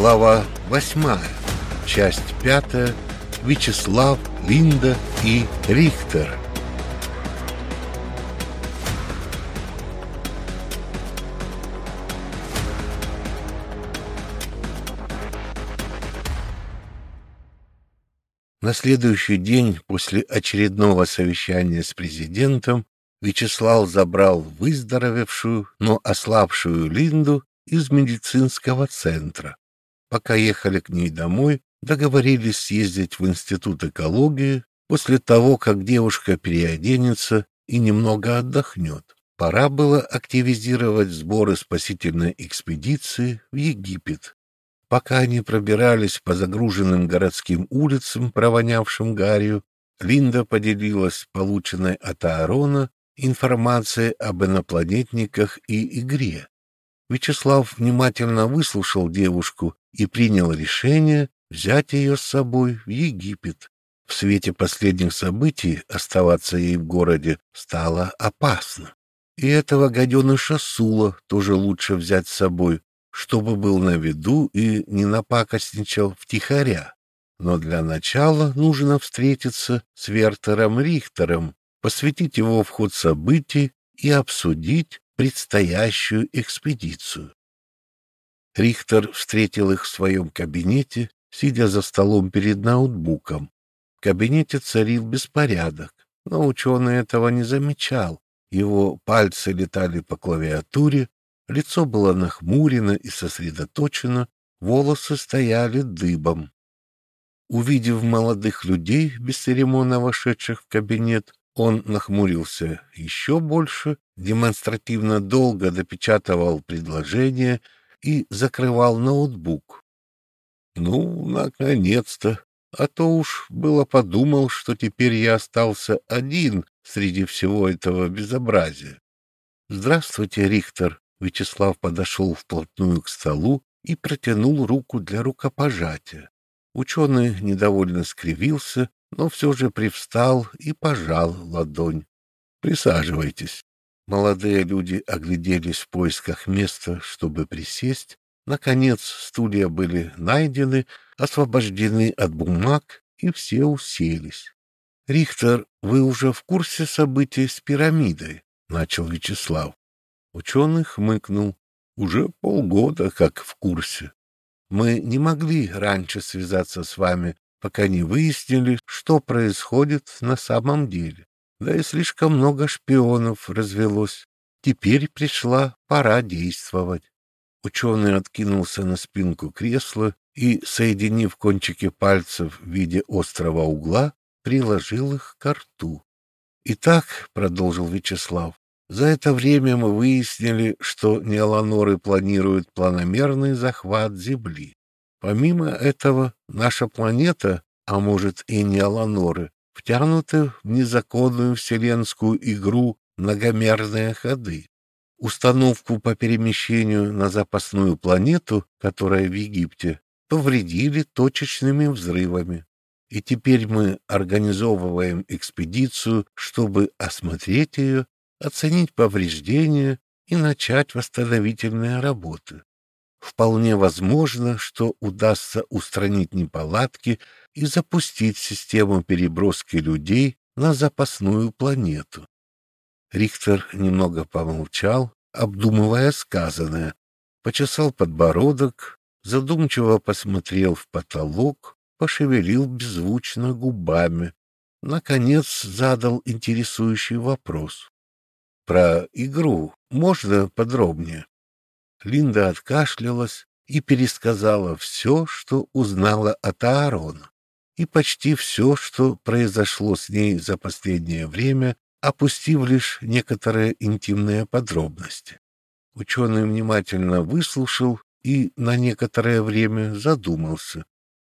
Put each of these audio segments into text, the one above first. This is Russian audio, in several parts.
Глава восьмая. Часть пятая. Вячеслав, Линда и Рихтер. На следующий день после очередного совещания с президентом Вячеслав забрал выздоровевшую, но ослабшую Линду из медицинского центра. Пока ехали к ней домой, договорились съездить в Институт экологии после того, как девушка переоденется и немного отдохнет. Пора было активизировать сборы спасительной экспедиции в Египет. Пока они пробирались по загруженным городским улицам, провонявшим гарью, Линда поделилась полученной от Аарона информацией об инопланетниках и игре. Вячеслав внимательно выслушал девушку и принял решение взять ее с собой в Египет. В свете последних событий оставаться ей в городе стало опасно. И этого гаденыша Сула тоже лучше взять с собой, чтобы был на виду и не напакостничал втихаря. Но для начала нужно встретиться с Вертером Рихтером, посвятить его в ход событий и обсудить предстоящую экспедицию. Рихтер встретил их в своем кабинете, сидя за столом перед ноутбуком. В кабинете царил беспорядок, но ученый этого не замечал. Его пальцы летали по клавиатуре, Лицо было нахмурено и сосредоточено, волосы стояли дыбом. Увидев молодых людей, бесцеремонно вошедших в кабинет, он нахмурился еще больше, демонстративно долго допечатывал предложение и закрывал ноутбук. Ну, наконец-то! А то уж было подумал, что теперь я остался один среди всего этого безобразия. Здравствуйте, Рихтер, Вячеслав подошел вплотную к столу и протянул руку для рукопожатия. Ученый недовольно скривился, но все же привстал и пожал ладонь. «Присаживайтесь». Молодые люди огляделись в поисках места, чтобы присесть. Наконец стулья были найдены, освобождены от бумаг, и все уселись. «Рихтер, вы уже в курсе событий с пирамидой?» — начал Вячеслав. Ученый хмыкнул. Уже полгода как в курсе. Мы не могли раньше связаться с вами, пока не выяснили, что происходит на самом деле. Да и слишком много шпионов развелось. Теперь пришла пора действовать. Ученый откинулся на спинку кресла и, соединив кончики пальцев в виде острого угла, приложил их к рту. «Итак», — продолжил Вячеслав, за это время мы выяснили, что неоланоры планируют планомерный захват Земли. Помимо этого, наша планета, а может и неоланоры, втянуты в незаконную вселенскую игру многомерные ходы. Установку по перемещению на запасную планету, которая в Египте, повредили точечными взрывами. И теперь мы организовываем экспедицию, чтобы осмотреть ее оценить повреждения и начать восстановительные работы. Вполне возможно, что удастся устранить неполадки и запустить систему переброски людей на запасную планету. Рихтер немного помолчал, обдумывая сказанное, почесал подбородок, задумчиво посмотрел в потолок, пошевелил беззвучно губами, наконец задал интересующий вопрос. Про игру можно подробнее? Линда откашлялась и пересказала все, что узнала от Аарона, и почти все, что произошло с ней за последнее время, опустив лишь некоторые интимные подробности. Ученый внимательно выслушал и на некоторое время задумался.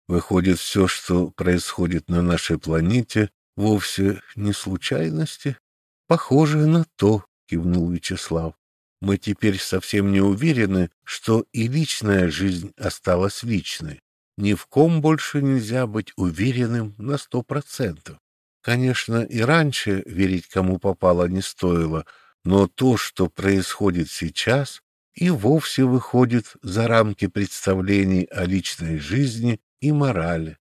Выходит, все, что происходит на нашей планете, вовсе не случайности? Похоже на то, кивнул Вячеслав. Мы теперь совсем не уверены, что и личная жизнь осталась личной. Ни в ком больше нельзя быть уверенным на сто процентов. Конечно, и раньше верить кому попало не стоило, но то, что происходит сейчас, и вовсе выходит за рамки представлений о личной жизни и морали.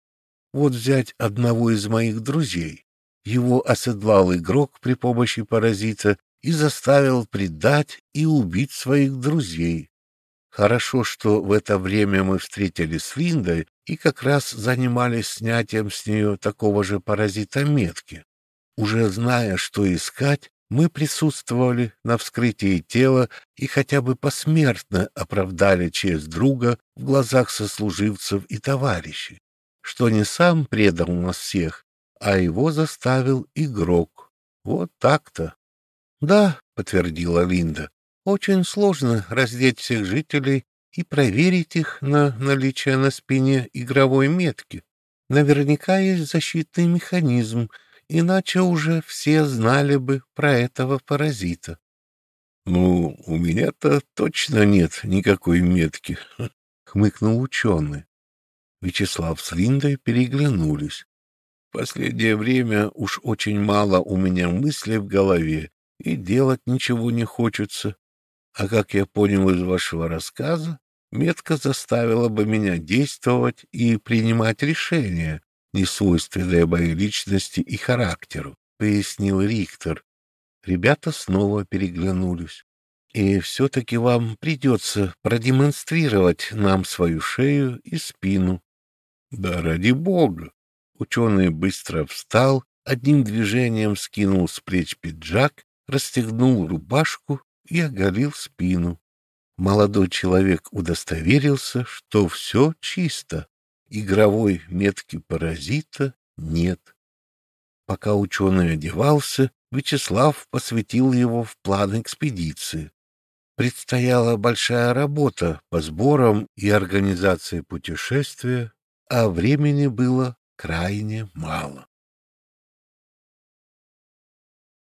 Вот взять одного из моих друзей. Его оседлал игрок при помощи паразита и заставил предать и убить своих друзей. Хорошо, что в это время мы встретились с Линдой и как раз занимались снятием с нее такого же паразита метки. Уже зная, что искать, мы присутствовали на вскрытии тела и хотя бы посмертно оправдали честь друга в глазах сослуживцев и товарищей, что не сам предал нас всех, а его заставил игрок. Вот так-то. — Да, — подтвердила Линда, — очень сложно раздеть всех жителей и проверить их на наличие на спине игровой метки. Наверняка есть защитный механизм, иначе уже все знали бы про этого паразита. — Ну, у меня-то точно нет никакой метки, — хмыкнул ученый. Вячеслав с Линдой переглянулись. Последнее время уж очень мало у меня мыслей в голове, и делать ничего не хочется. А как я понял из вашего рассказа, метка заставила бы меня действовать и принимать решения, несвойственные моей личности и характеру, — пояснил Рихтер. Ребята снова переглянулись. И все-таки вам придется продемонстрировать нам свою шею и спину. Да ради бога! Ученый быстро встал, одним движением скинул с плеч пиджак, расстегнул рубашку и оголил спину. Молодой человек удостоверился, что все чисто, игровой метки паразита нет. Пока ученый одевался, Вячеслав посвятил его в план экспедиции. Предстояла большая работа по сборам и организации путешествия, а времени было крайне мало.